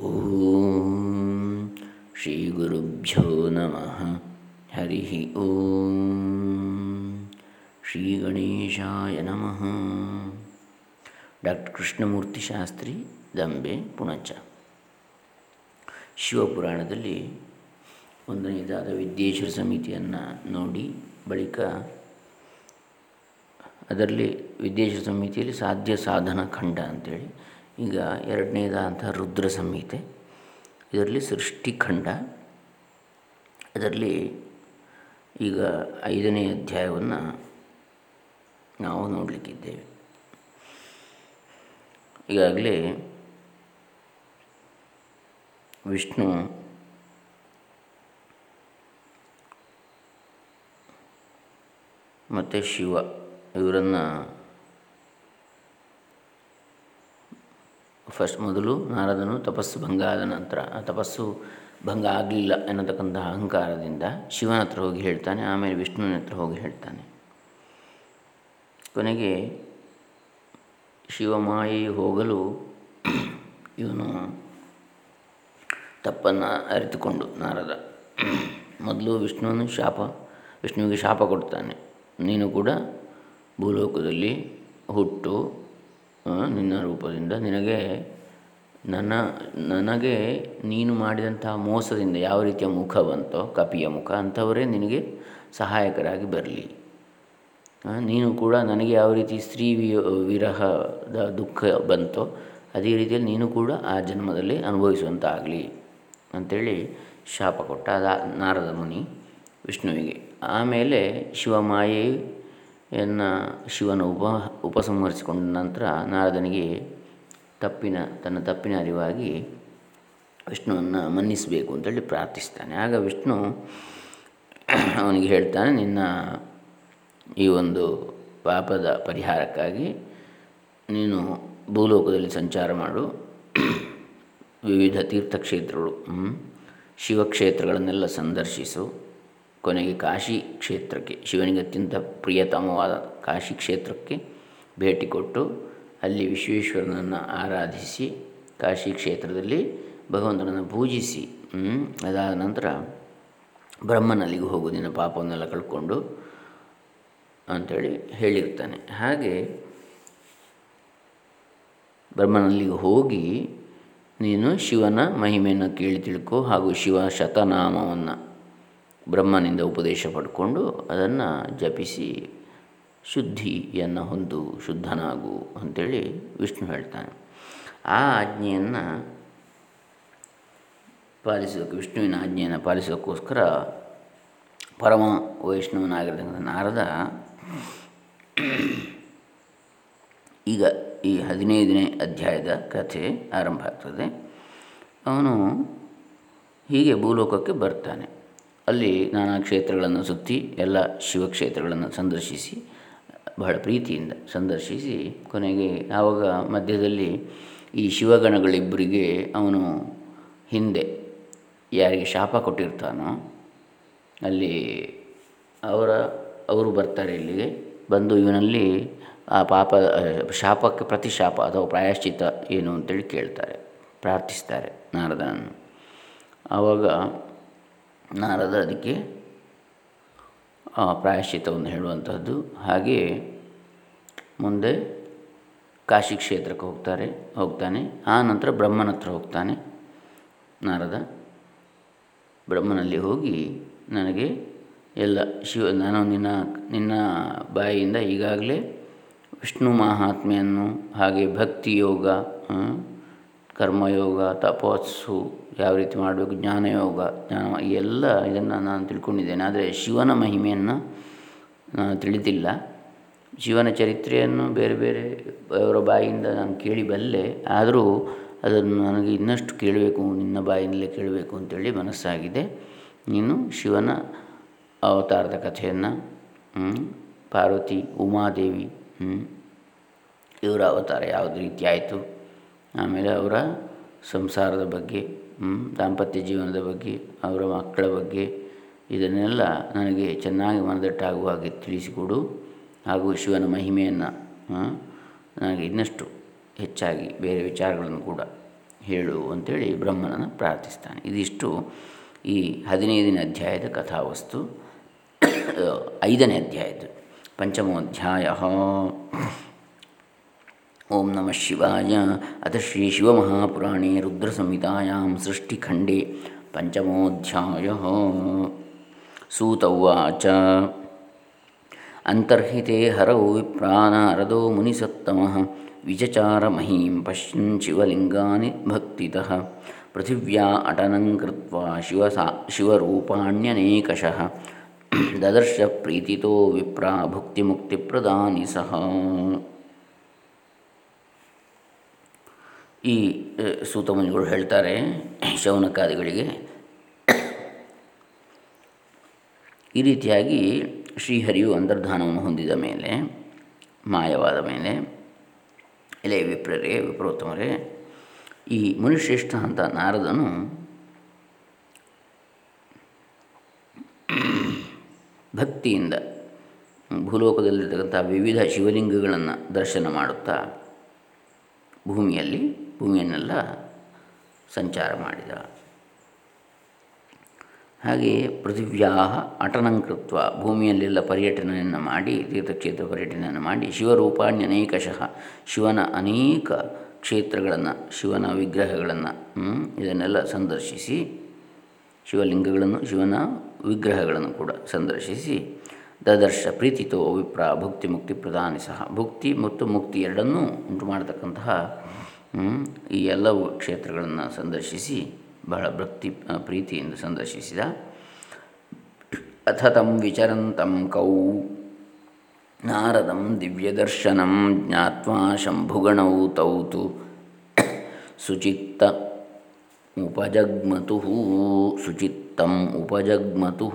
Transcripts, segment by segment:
ಓಂ ಶ್ರೀ ಗುರುಭ್ಯೋ ನಮಃ ಹರಿ ಓಂ ಶ್ರೀ ಗಣೇಶಾಯ ನಮಃ ಡಾಕ್ಟರ್ ಕೃಷ್ಣಮೂರ್ತಿ ಶಾಸ್ತ್ರಿ ದಂಬೆ ಪುಣಚ ಶಿವಪುರಾಣದಲ್ಲಿ ಒಂದನೇದಾದ ವಿದ್ಯೇಶ್ವರ ಸಮಿತಿಯನ್ನು ನೋಡಿ ಬಳಿಕ ಅದರಲ್ಲಿ ವಿದ್ಯೇಶ್ವರ ಸಮಿತಿಯಲ್ಲಿ ಸಾಧ್ಯ ಸಾಧನ ಖಂಡ ಅಂಥೇಳಿ ಈಗ ಎರಡನೇದಾದಂಥ ರುದ್ರ ಸಂಹಿತೆ. ಇದರಲ್ಲಿ ಸೃಷ್ಟಿಖಂಡ ಅದರಲ್ಲಿ ಈಗ ಐದನೇ ಅಧ್ಯಾಯವನ್ನು ನಾವು ನೋಡಲಿಕ್ಕಿದ್ದೇವೆ. ಈಗಾಗಲೇ ವಿಷ್ಣು ಮತ್ತು ಶಿವ ಇವರನ್ನು ಫಸ್ಟ್ ಮೊದಲು ನಾರದನು ತಪಸ್ಸು ಭಂಗ ಆದ ನಂತರ, ಆ ತಪಸ್ಸು ಭಂಗ ಆಗಲಿಲ್ಲ ಎನ್ನತಕ್ಕಂಥ ಅಹಂಕಾರದಿಂದ ಶಿವನ ಹತ್ರ ಹೋಗಿ ಹೇಳ್ತಾನೆ, ಆಮೇಲೆ ವಿಷ್ಣುವಿನ ಹತ್ರ ಹೋಗಿ ಹೇಳ್ತಾನೆ. ಕೊನೆಗೆ ಶಿವಮಾಯಿ ಹೋಗಲು ಇವನು ತಪ್ಪನ್ನು ಅರಿತುಕೊಂಡು ನಾರದ. ಮೊದಲು ವಿಷ್ಣುವನ್ನು ಶಾಪ, ವಿಷ್ಣುವಿಗೆ ಶಾಪ ಕೊಡ್ತಾನೆ. ನೀನು ಕೂಡ ಭೂಲೋಕದಲ್ಲಿ ಹುಟ್ಟು ನಿನ್ನ ರೂಪದಿಂದ ನಿನಗೆ ನನ್ನ, ನನಗೆ ನೀನು ಮಾಡಿದಂತಹ ಮೋಸದಿಂದ ಯಾವ ರೀತಿಯ ಮುಖ ಬಂತೋ, ಕಪಿಯ ಮುಖ, ಅಂಥವರೇ ನಿನಗೆ ಸಹಾಯಕರಾಗಿ ಬರಲಿ. ನೀನು ಕೂಡ ನನಗೆ ಯಾವ ರೀತಿ ಸ್ತ್ರೀ ವಿರಹದ ದುಃಖ ಬಂತೋ, ಅದೇ ರೀತಿಯಲ್ಲಿ ನೀನು ಕೂಡ ಆ ಜನ್ಮದಲ್ಲಿ ಅನುಭವಿಸುವಂತಾಗಲಿ ಅಂಥೇಳಿ ಶಾಪ ಕೊಟ್ಟ ಅದ ನಾರದ ಮುನಿ ವಿಷ್ಣುವಿಗೆ. ಆಮೇಲೆ ಶಿವಮಾಯೆ ಎನ್ನ ಶಿವನ ಉಪ, ಉಪಸಂಹರಿಸಿಕೊಂಡ ನಂತರ ನಾರದನಿಗೆ ತಪ್ಪಿನ, ತನ್ನ ತಪ್ಪಿನ ಅರಿವಾಗಿ ವಿಷ್ಣುವನ್ನು ಮನ್ನಿಸಬೇಕು ಅಂತೇಳಿ ಪ್ರಾರ್ಥಿಸ್ತಾನೆ. ಆಗ ವಿಷ್ಣು ಅವನಿಗೆ ಹೇಳ್ತಾನೆ, ನಿನ್ನ ಈ ಒಂದು ಪಾಪದ ಪರಿಹಾರಕ್ಕಾಗಿ ನೀನು ಭೂಲೋಕದಲ್ಲಿ ಸಂಚಾರ ಮಾಡು. ವಿವಿಧ ತೀರ್ಥಕ್ಷೇತ್ರಗಳು ಶಿವಕ್ಷೇತ್ರಗಳನ್ನೆಲ್ಲ ಸಂದರ್ಶಿಸು. ಕೊನೆಗೆ ಕಾಶಿ ಕ್ಷೇತ್ರಕ್ಕೆ, ಶಿವನಿಗೆ ಅತ್ಯಂತ ಪ್ರಿಯತಮವಾದ ಕಾಶಿ ಕ್ಷೇತ್ರಕ್ಕೆ ಭೇಟಿ ಕೊಟ್ಟು ಅಲ್ಲಿ ವಿಶ್ವೇಶ್ವರನನ್ನು ಆರಾಧಿಸಿ ಕಾಶಿ ಕ್ಷೇತ್ರದಲ್ಲಿ ಭಗವಂತನನ್ನು ಪೂಜಿಸಿ ಅದಾದ ನಂತರ ಬ್ರಹ್ಮನಲ್ಲಿಗೆ ಹೋಗು ನಿನ್ನ ಪಾಪವನ್ನೆಲ್ಲ ಕಳ್ಕೊಂಡು ಅಂಥೇಳಿ ಹೇಳಿರ್ತಾನೆ ಹಾಗೆ ಬ್ರಹ್ಮನಲ್ಲಿಗೆ ಹೋಗಿ ನೀನು ಶಿವನ ಮಹಿಮೆಯನ್ನು ಕೇಳಿ ತಿಳ್ಕೊ ಹಾಗೂ ಶಿವ ಶತನಾಮವನ್ನು ಬ್ರಹ್ಮನಿಂದ ಉಪದೇಶ ಪಡ್ಕೊಂಡು ಅದನ್ನು ಜಪಿಸಿ ಶುದ್ಧಿಯನ್ನು ಹೊಂದು ಶುದ್ಧನಾಗು ಅಂಥೇಳಿ ವಿಷ್ಣು ಹೇಳ್ತಾನೆ. ಆ ಆಜ್ಞೆಯನ್ನು ಪಾಲಿಸೋಕೆ, ವಿಷ್ಣುವಿನ ಆಜ್ಞೆಯನ್ನು ಪಾಲಿಸೋಕ್ಕೋಸ್ಕರ ಪರಮ ವೈಷ್ಣವನಾಗಿರ್ತಕ್ಕಂಥ ನಾರದ ಈಗ ಈ ಹದಿನೈದನೇ ಅಧ್ಯಾಯದ ಕಥೆ ಆರಂಭ ಆಗ್ತದೆ. ಅವನು ಹೀಗೆ ಭೂಲೋಕಕ್ಕೆ ಬರ್ತಾನೆ. ಅಲ್ಲಿ ನಾನಾ ಕ್ಷೇತ್ರಗಳನ್ನು ಸುತ್ತಿ ಎಲ್ಲ ಶಿವಕ್ಷೇತ್ರಗಳನ್ನು ಸಂದರ್ಶಿಸಿ, ಬಹಳ ಪ್ರೀತಿಯಿಂದ ಸಂದರ್ಶಿಸಿ, ಕೊನೆಗೆ ಆವಾಗ ಮಧ್ಯದಲ್ಲಿ ಈ ಶಿವಗಣಗಳಿಬ್ಬರಿಗೆ ಅವನು ಹಿಂದೆ ಯಾರಿಗೆ ಶಾಪ ಕೊಟ್ಟಿರ್ತಾನೋ, ಅಲ್ಲಿ ಅವರ, ಅವರು ಬರ್ತಾರೆ ಇಲ್ಲಿಗೆ, ಬಂದು ಇವನಲ್ಲಿ ಆ ಪಾಪ, ಶಾಪಕ್ಕೆ ಪ್ರತಿಶಾಪ ಅಥವಾ ಪ್ರಾಯಶ್ಚಿತ ಏನು ಅಂತೇಳಿ ಕೇಳ್ತಾರೆ, ಪ್ರಾರ್ಥಿಸ್ತಾರೆ ನಾರದನನ್ನು. ಆವಾಗ ನಾರದ ಅದಕ್ಕೆ ಪ್ರಾಯಶ್ಚಿತವನ್ನು ಹೇಳುವಂತಹದ್ದು. ಹಾಗೆಯೇ ಮುಂದೆ ಕಾಶಿ ಕ್ಷೇತ್ರಕ್ಕೆ ಹೋಗ್ತಾರೆ, ಹೋಗ್ತಾನೆ. ಆ ನಂತರ ಬ್ರಹ್ಮನ ಹತ್ರ ಹೋಗ್ತಾನೆ, ನಾರದ. ಬ್ರಹ್ಮನಲ್ಲಿ ಹೋಗಿ ನನಗೆ ಎಲ್ಲ ಶಿವ, ನಾನು ನಿನ್ನ ನಿನ್ನ ಬಾಯಿಯಿಂದ ಈಗಾಗಲೇ ವಿಷ್ಣು ಮಹಾತ್ಮೆಯನ್ನು, ಹಾಗೆ ಭಕ್ತಿ ಯೋಗ ಕರ್ಮಯೋಗ ತಪಸ್ಸು ಯಾವ ರೀತಿ ಮಾಡಬೇಕು, ಜ್ಞಾನಯೋಗ, ಜ್ಞಾನ ಎಲ್ಲ ಇದನ್ನು ನಾನು ತಿಳ್ಕೊಂಡಿದ್ದೇನೆ. ಆದರೆ ಶಿವನ ಮಹಿಮೆಯನ್ನು ನಾನು ತಿಳಿದಿಲ್ಲ. ಶಿವನ ಚರಿತ್ರೆಯನ್ನು ಬೇರೆ ಬೇರೆ ಅವರ ಬಾಯಿಯಿಂದ ನಾನು ಕೇಳಿ ಬಲ್ಲೆ, ಆದರೂ ಅದನ್ನು ನನಗೆ ಇನ್ನಷ್ಟು ಕೇಳಬೇಕು, ನಿನ್ನ ಬಾಯಿಂದಲೇ ಕೇಳಬೇಕು ಅಂತೇಳಿ ಮನಸ್ಸಾಗಿದೆ. ನೀನು ಶಿವನ ಅವತಾರದ ಕಥೆಯನ್ನು ಪಾರ್ವತಿ, ಉಮಾದೇವಿ ಇವರ ಅವತಾರ ಯಾವುದು ರೀತಿ ಆಯಿತು? ಆಮೇಲೆ ಅವರ ಸಂಸಾರದ ಬಗ್ಗೆ ದಾಂಪತ್ಯ ಜೀವನದ ಬಗ್ಗೆ, ಅವರ ಮಕ್ಕಳ ಬಗ್ಗೆ, ಇದನ್ನೆಲ್ಲ ನನಗೆ ಚೆನ್ನಾಗಿ ಮನದಟ್ಟಾಗುವ ಹಾಗೆ ತಿಳಿಸಿಕೊಡು. ಹಾಗೂ ಶಿವನ ಮಹಿಮೆಯನ್ನು ನನಗೆ ಇನ್ನಷ್ಟು ಹೆಚ್ಚಾಗಿ ಬೇರೆ ವಿಚಾರಗಳನ್ನು ಕೂಡ ಹೇಳು ಅಂತೇಳಿ ಬ್ರಹ್ಮನನ್ನು ಪ್ರಾರ್ಥಿಸ್ತಾನೆ. ಇದಿಷ್ಟು ಈ ಹದಿನೈದನೇ ಅಧ್ಯಾಯದ ಕಥಾವಸ್ತು. ಐದನೇ ಅಧ್ಯಾಯದ್ದು, ಪಂಚಮೋಧ್ಯಾಯ. ಓಂ ನಮಃ ಶಿವಾಯ. ಅಥ ಶ್ರೀ ಶಿವಮಹಾಪುರಾಣೇ ರುದ್ರಸಂಹಿತಾಯಾಂ ಸೃಷ್ಟಿಖಂಡೇ ಪಂಚಮೋಧ್ಯಾಯ. ಸೂತವಾಚ ಅಂತರ್ಹಿತೆ ಹರೌ ವಿಪ್ರಾನಾರದೋ ಮುನಿಸತ್ತಮಃ. ವಿಚಚಾರ ಮಹೀಂ ಪಶ್ಯನ್ ಶಿವಲಿಂಗಾನಿ ಭಕ್ತಿತಃ. ಪೃಥಿವ್ಯಾ ಅಟನಂ ಕೃತ್ವಾ ಶಿವಸಾ ಶಿವರೂಪಾಣ್ಯನೇಕಶಃ. ದದರ್ಶ ಪ್ರೀತಿತೋ ವಿಪ್ರ ಭುಕ್ತಿಮುಕ್ತಿಪ್ರದಾನಿ ಸಹ. ಈ ಸೂತಮುನಿಗಳು ಹೇಳ್ತಾರೆ ಶೌನಕಾದಿಗಳಿಗೆ. ಈ ರೀತಿಯಾಗಿ ಶ್ರೀಹರಿಯು ಅಂತರ್ಧಾನವನ್ನು ಹೊಂದಿದ ಮೇಲೆ, ಮಾಯವಾದ ಮೇಲೆ, ಎಲೆ ವಿಪ್ರರೇ, ವಿಪ್ರೋತ್ತಮರೇ, ಈ ಮುನಿಶ್ರೇಷ್ಠ ಅಂತ ನಾರದನು ಭಕ್ತಿಯಿಂದ ಭೂಲೋಕದಲ್ಲಿರ್ತಕ್ಕಂಥ ವಿವಿಧ ಶಿವಲಿಂಗಗಳನ್ನು ದರ್ಶನ ಮಾಡುತ್ತಾ ಭೂಮಿಯಲ್ಲಿ ಭೂಮಿಯನ್ನೆಲ್ಲ ಸಂಚಾರ ಮಾಡಿದ. ಹಾಗೆಯೇ ಪೃಥಿವ್ಯಾ ಅಟನಂಕೃತ್ವ ಭೂಮಿಯಲ್ಲೆಲ್ಲ ಪರ್ಯಟನೆಯನ್ನು ಮಾಡಿ, ತೀರ್ಥಕ್ಷೇತ್ರ ಪರ್ಯಟನೆಯನ್ನು ಮಾಡಿ ಶಿವರೂಪಾಣ್ಯನೇಕಶಃ ಶಿವನ ಅನೇಕ ಕ್ಷೇತ್ರಗಳನ್ನು, ಶಿವನ ವಿಗ್ರಹಗಳನ್ನು ಇದನ್ನೆಲ್ಲ ಸಂದರ್ಶಿಸಿ, ಶಿವಲಿಂಗಗಳನ್ನು, ಶಿವನ ವಿಗ್ರಹಗಳನ್ನು ಕೂಡ ಸಂದರ್ಶಿಸಿ, ದದರ್ಶ ಪ್ರೀತಿತೋ ವಿಪ್ರ ಭುಕ್ತಿ ಮುಕ್ತಿ ಪ್ರಧಾನಿ ಸಹ ಭುಕ್ತಿ ಮತ್ತು ಮುಕ್ತಿ ಎರಡನ್ನೂ ಉಂಟು ಮಾಡತಕ್ಕಂತಹ ಈ ಎಲ್ಲವೂ ಕ್ಷೇತ್ರಗಳನ್ನು ಸಂದರ್ಶಿಸಿ, ಬಹಳ ಭಕ್ತಿ ಪ್ರೀತಿಯಿಂದ ಸಂದರ್ಶಿಸಿದ. ಅಥ ತಂ ವಿಚರಂತಂ ಕೌ, ನಾರದಂ ದಿವ್ಯದರ್ಶನಂ ಜ್ಞಾತ್ವಾ ಶಂಭುಗಣೌ ತೌತು, ಸುಚಿತ್ತ ಉಪಜಗ್ಮತು, ಸುಚಿತ್ತಂ ಉಪಜಗ್ಮತು.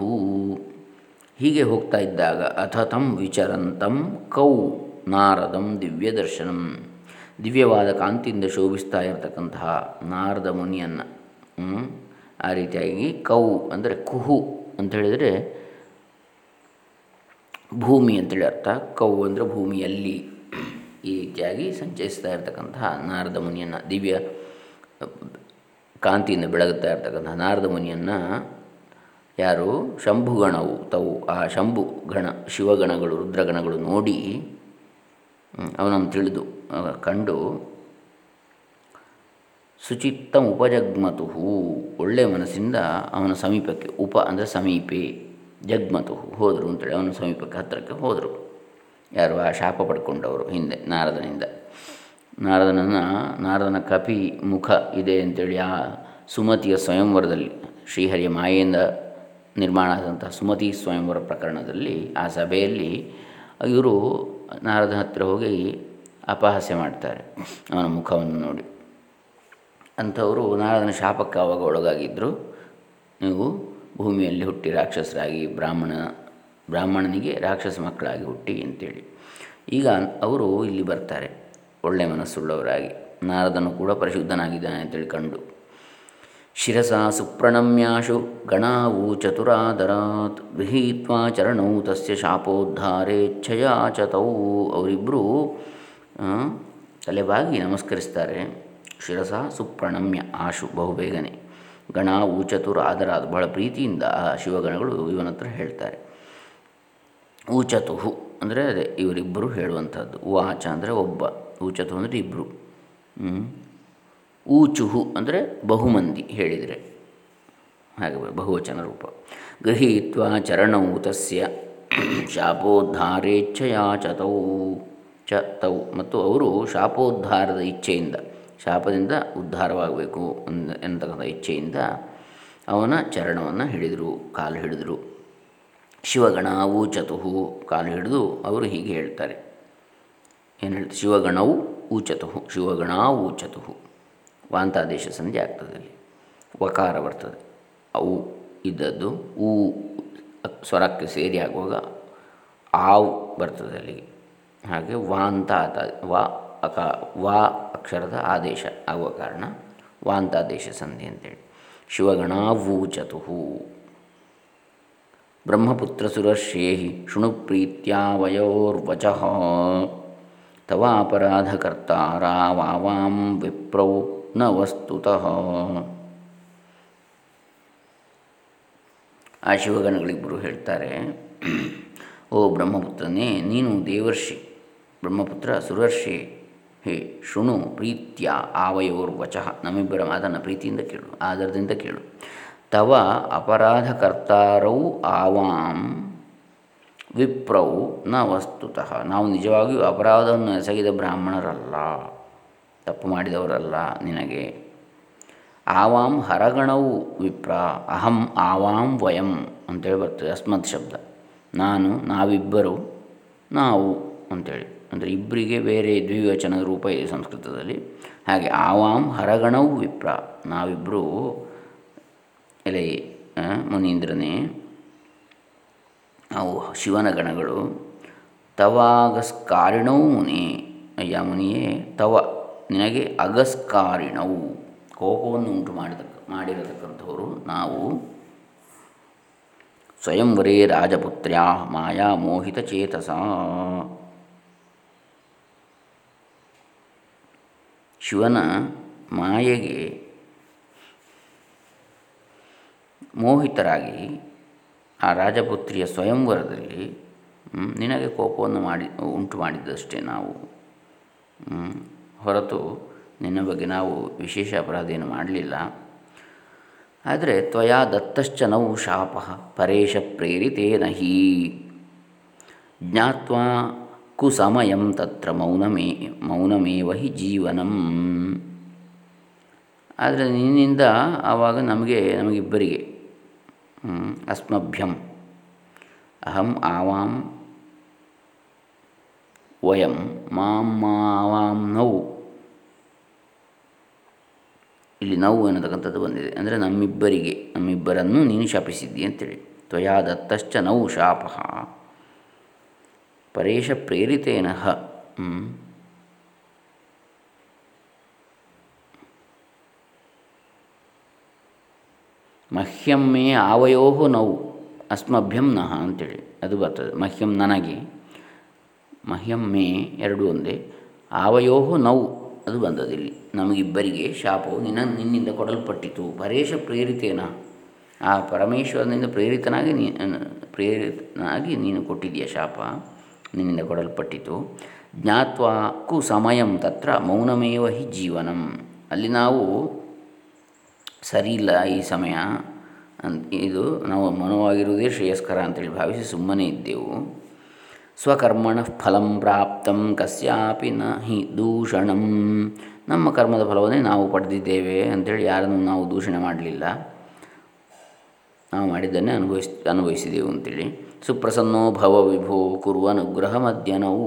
ಹೀಗೆ ಹೋಗ್ತಾ ಇದ್ದಾಗ ಅಥ ತಂ ವಿಚರಂತಂ ಕೌ, ನಾರದಂ ದಿವ್ಯದರ್ಶನಂ. ದಿವ್ಯವಾದ ಕಾಂತಿಯಿಂದ ಶೋಭಿಸ್ತಾ ಇರತಕ್ಕಂತಹ ನಾರದ ಮುನಿಯನ್ನು ಆ ರೀತಿಯಾಗಿ ಕೌ ಅಂದರೆ ಕುಹು ಅಂತ ಹೇಳಿದರೆ ಭೂಮಿ ಅಂತೇಳಿ ಅರ್ಥ. ಕೌ ಅಂದರೆ ಭೂಮಿಯಲ್ಲಿ ಈ ರೀತಿಯಾಗಿ ಸಂಚರಿಸ್ತಾ ಇರತಕ್ಕಂತಹ ನಾರದ ಮುನಿಯನ್ನು, ದಿವ್ಯ ಕಾಂತಿಯಿಂದ ಬೆಳಗುತ್ತಾ ಇರತಕ್ಕಂತಹ ನಾರದ ಮುನಿಯನ್ನು ಯಾರು? ಶಂಭುಗಣವು, ತವು. ಆ ಶಂಭು ಗಣ ಶಿವಗಣಗಳು, ರುದ್ರಗಣಗಳು ನೋಡಿ ಅವನನ್ನು ತಿಳಿದು ಕಂಡು, ಸುಚಿತ್ತ ಉಪಜಗ್ಮತು ಒಳ್ಳೆಯ ಮನಸ್ಸಿಂದ ಅವನ ಸಮೀಪಕ್ಕೆ, ಉಪ ಅಂದರೆ ಸಮೀಪೆ ಜಗ್ಮತು ಹೋದರು ಅಂತೇಳಿ ಅವನ ಸಮೀಪಕ್ಕೆ, ಹತ್ತಿರಕ್ಕೆ ಹೋದರು. ಯಾರು? ಆ ಶಾಪ ಪಡ್ಕೊಂಡವರು ಹಿಂದೆ, ನಾರದನಿಂದ. ನಾರದನನ್ನು, ನಾರದನ ಕಪಿ ಮುಖ ಇದೆ ಅಂತೇಳಿ ಆ ಸುಮತಿಯ ಸ್ವಯಂವರದಲ್ಲಿ, ಶ್ರೀಹರಿಯ ಮಾಯೆಯಿಂದ ನಿರ್ಮಾಣ ಆದಂತಹ ಸುಮತಿ ಸ್ವಯಂವರ ಪ್ರಕರಣದಲ್ಲಿ, ಆ ಸಭೆಯಲ್ಲಿ ಇವರು ನಾರದನ ಹತ್ತಿರ ಹೋಗಿ ಅಪಹಾಸ್ಯ ಮಾಡ್ತಾರೆ ಅವನ ಮುಖವನ್ನು ನೋಡಿ. ಅಂಥವರು ನಾರದನ ಶಾಪಕ್ಕೆ ಆವಾಗ ಒಳಗಾಗಿದ್ದರು ನೀವು ಭೂಮಿಯಲ್ಲಿ ಹುಟ್ಟಿ ರಾಕ್ಷಸರಾಗಿ ಬ್ರಾಹ್ಮಣ, ಬ್ರಾಹ್ಮಣನಿಗೆ ರಾಕ್ಷಸ ಮಕ್ಕಳಾಗಿ ಹುಟ್ಟಿ ಅಂತೇಳಿ. ಈಗ ಅವರು ಇಲ್ಲಿ ಬರ್ತಾರೆ ಒಳ್ಳೆಯ ಮನಸ್ಸುಳ್ಳವರಾಗಿ. ನಾರದನು ಕೂಡ ಪರಿಶುದ್ಧನಾಗಿದ್ದಾನೆ ಅಂತೇಳಿ ಕಂಡು. ಶಿರಸ ಸುಪ್ರಣಮ್ಯಾಶು ಗಣಾವು ಚತುರಾದರಾತ್ ಗೃಹೀತ್ವಾ ಚರಣೌ ತಸ್ಯ ಶಾಪೋದ್ಧಾರೇಚ್ಛಯಾಚತೌ ಅವರಿಬ್ಬರು ತಲೆಬಾಗಿ ನಮಸ್ಕರಿಸ್ತಾರೆ. ಶಿರಸ ಸುಪ್ರಣಮ್ಯ ಆಶು ಬಹುಬೇಗನೆ. ಗಣ ಊಚತುರ ಆದರಾದ ಬಹಳ ಪ್ರೀತಿಯಿಂದ ಆ ಶಿವಗಣಗಳು ಇವನ ಹತ್ರ ಹೇಳ್ತಾರೆ. ಊಚತುಹು ಅಂದರೆ ಅದೇ ಇವರಿಬ್ಬರು ಹೇಳುವಂಥದ್ದು. ವಾಚ ಅಂದರೆ ಒಬ್ಬ. ಊಚತು ಅಂದರೆ ಇಬ್ಬರು ಊಚುಹು ಅಂದರೆ ಬಹುಮಂದಿ ಹೇಳಿದರೆ. ಹಾಗೆ ಬಹುವಚನ ರೂಪ. ಗೃಹೀತ್ವ ಚರಣವು ತಸ್ಯ ಶಾಪೋದ್ಧಾರೇಚ್ಛೆಯಾಚತೌ ಚ ತೌ. ಮತ್ತು ಅವರು ಶಾಪೋದ್ಧಾರದ ಇಚ್ಛೆಯಿಂದ, ಶಾಪದಿಂದ ಉದ್ಧಾರವಾಗಬೇಕು ಎಂತಕ್ಕಂಥ ಇಚ್ಛೆಯಿಂದ ಅವನ ಚರಣವನ್ನು ಹಿಡಿದರು, ಕಾಲು ಹಿಡಿದರು. ಶಿವಗಣವು ಚತುಹು ಕಾಲು ಹಿಡಿದು ಅವರು ಹೀಗೆ ಹೇಳ್ತಾರೆ. ಏನು ಹೇಳ್ತಾರೆ? ಶಿವಗಣವು ಊಚತುಹು, ಶಿವಗಣ ಊಚತುಹು. ವಾಂತಾದೇಶ ಸಂಧಿ ಆಗ್ತದೆ ಅಲ್ಲಿ. ವಕಾರ ಬರ್ತದೆ. ಅವು ಇದ್ದದ್ದು, ಊ ಸ್ವರಕ್ಕೆ ಸೇರಿ ಆಗುವಾಗ ಆವು ಬರ್ತದೆ ಅಲ್ಲಿಗೆ ಹಾಗೆ ವಾಂತ ಆತ ವಾ ಅಕ ವಾ ಅಕ್ಷರದ ಆದೇಶ ಆಗುವ ಕಾರಣ ವಾಂತಾದೇಶ ಸಂಧಿ ಅಂತೇಳಿ. ಶಿವಗಣಾವೂಚತು ಬ್ರಹ್ಮಪುತ್ರ ಸುರಶೇಹಿ ಶೃಣು ತವ ಅಪರಾಧಕರ್ತಾರ ವಾವಾಂ ವಿಪ್ರೌ. ನ ವಸ್ತುತಃ ಆ ಶಿವಗಣಗಳಿಬ್ಬರು ಹೇಳ್ತಾರೆ, ಓ ಬ್ರಹ್ಮಪುತ್ರನೇ, ನೀನು ದೇವರ್ಷಿ, ಬ್ರಹ್ಮಪುತ್ರ ಸುರರ್ಷಿ, ಹೇ ಶೃಣು ಪ್ರೀತ್ಯ ವಚಃ. ನಮ್ಮಿಬ್ಬರ ಮಾತನ್ನು ಪ್ರೀತಿಯಿಂದ ಕೇಳು ಆಧಾರದಿಂದ ಕೇಳು. ತವ ಅಪರಾಧಕರ್ತಾರೌ ಆವಾಂ, ವಿಪ್ರೌ ನ ವಸ್ತುತಃ ನಾವು ನಿಜವಾಗಿಯೂ ಅಪರಾಧವನ್ನು ಎಸಗಿದ ಬ್ರಾಹ್ಮಣರಲ್ಲ. ತಪ್ಪು ಮಾಡಿದವರಲ್ಲ ನಿನಗೆ. ಆವಾಂ ಹರಗಣವು ವಿಪ್ರ, ಅಹಂ ಆವಾಂ ವಯಂ ಅಂತೇಳಿ ಬರ್ತದೆ ಅಸ್ಮತ್ ಶಬ್ದ. ನಾನು, ನಾವಿಬ್ಬರು, ನಾವು ಅಂತೇಳಿ. ಅಂದರೆ ಇಬ್ಬರಿಗೆ ಬೇರೆ ದ್ವಿವಚನದ ರೂಪ ಇದೆ ಸಂಸ್ಕೃತದಲ್ಲಿ. ಹಾಗೆ ಆವಾಂ ಹರಗಣವು ವಿಪ್ರ ನಾವಿಬ್ಬರು ಎಲೆ ಮುನೀಂದ್ರನೇ, ಅವು ಶಿವನ ಗಣಗಳು. ತವಾಗಸ್ಕಾರಿಣವು ಮುನಿ. ಅಯ್ಯ ಮುನಿಯೇ, ತವ. ನಿನಗೆ ಅಗಸ್ಕಾರಿಣವು, ಕೋಪವನ್ನು ಉಂಟು ಮಾಡಿದ ಮಾಡಿರತಕ್ಕಂಥವರು ನಾವು. ಸ್ವಯಂವರೇ ರಾಜಪುತ್ರ್ಯಾ, ಮಾಯಾ ಮೋಹಿತ ಚೇತಸ. ಶಿವನ ಮಾಯೆಗೆ ಮೋಹಿತರಾಗಿ ಆ ರಾಜಪುತ್ರಿಯ ಸ್ವಯಂವರದಲ್ಲಿ ನಿನಗೆ ಕೋಪವನ್ನು ಮಾಡಿ, ಉಂಟು ಮಾಡಿದ್ದಷ್ಟೇ ನಾವು. ಹೊರತು ನಿನ್ನ ಬಗ್ಗೆ ನಾವು ವಿಶೇಷ ಅಪರಾಧೇನು ಮಾಡಲಿಲ್ಲ. ಆದರೆ ತ್ವಯಾ ದತ್ತಶ್ಚ ಶಾಪಃ ಶಾಪ ಪರೇಶ ಪ್ರೇರಿತೇನ ಹೀ. ಜ್ಞಾತ್ವಾ ಕುಸಮಯಂ ತತ್ರ ಮೌನಮೇ, ಮೌನಮೇವ ಹಿ ಜೀವನಂ. ಆದರೆ ನಿನ್ನಿಂದ ಆವಾಗ ನಮಗೆ, ನಮಗಿಬ್ಬರಿಗೆ ಅಸ್ಮಭ್ಯಂ, ಅಹಂ ಆವಾಂ, ವಯಂ, ಮಾಂ ಮಾವಾಂ ನೌ. ಇಲ್ಲಿ ನೋವು ಅನ್ನತಕ್ಕಂಥದ್ದು ಬಂದಿದೆ. ಅಂದರೆ ನಮ್ಮಿಬ್ಬರಿಗೆ, ನಮ್ಮಿಬ್ಬರನ್ನು ನೀನು ಶಾಪಿಸಿದ್ದಿ ಅಂತೇಳಿ. ತ್ವಯಾ ದತ್ತಶ್ಚ ನೌ ಶಾಪ. ಪರೇಶ ಪ್ರೇರಿತೇನ. ಮಹ್ಯಂ ಮೇ ಆವಯೋ ನೌ ಅಸ್ಮಭ್ಯಂ ನಹ ಅಂತೇಳಿ. ಅದು ಬರ್ತದೆ. ಮಹ್ಯಂ ನನಗೆ. ಮಹ್ಯಂ ಮೇ ಎರಡು ಒಂದೇ. ಆವಯೋ ನೋವು. ಅದು ಬಂದದಿಲ್ಲಿ. ನಮಗಿಬ್ಬರಿಗೆ ಶಾಪವು ನಿನ್ನ, ನಿನ್ನಿಂದ ಕೊಡಲ್ಪಟ್ಟಿತು. ಪರೇಶ ಪ್ರೇರಿತೇನ? ಆ ಪರಮೇಶ್ವರನಿಂದ ಪ್ರೇರಿತನಾಗಿ ನೀ ಪ್ರೇರಿತನಾಗಿ ನೀನು ಕೊಟ್ಟಿದೆಯ ಶಾಪ? ನಿನ್ನಿಂದ ಕೊಡಲ್ಪಟ್ಟಿತು. ಜ್ಞಾತ್ವ ಕು ಸಮಯಂ ತತ್ರ ಮೌನಮೇವ ಹಿ ಜೀವನಂ. ಅಲ್ಲಿ ನಾವು ಸರಿಯಿಲ್ಲ ಈ ಸಮಯ. ಅಂತ ಇದು ನಾವು ಮನವಾಗಿರುವುದೇ ಶ್ರೇಯಸ್ಕರ ಅಂತೇಳಿ ಭಾವಿಸಿ ಸುಮ್ಮನೆ ಇದ್ದೆವು. ಸ್ವಕರ್ಮಣ ಫಲಂ ಪ್ರಾಪ್ತಂ, ಕಸ್ಯಾಪಿ ನ ಹಿ ದೂಷಣಂ. ನಮ್ಮ ಕರ್ಮದ ಫಲವನ್ನೇ ನಾವು ಪಡೆದಿದ್ದೇವೆ ಅಂಥೇಳಿ ಯಾರನ್ನು ನಾವು ದೂಷಣೆ ಮಾಡಲಿಲ್ಲ. ನಾವು ಮಾಡಿದ್ದನ್ನೇ ಅನುಭವಿಸ್, ಅನುಭವಿಸಿದೆವು ಅಂತೇಳಿ. ಸುಪ್ರಸನ್ನೋ ಭವ ವಿಭೋ ಕುರುವ ಅನುಗ್ರಹ ಮಧ್ಯನವು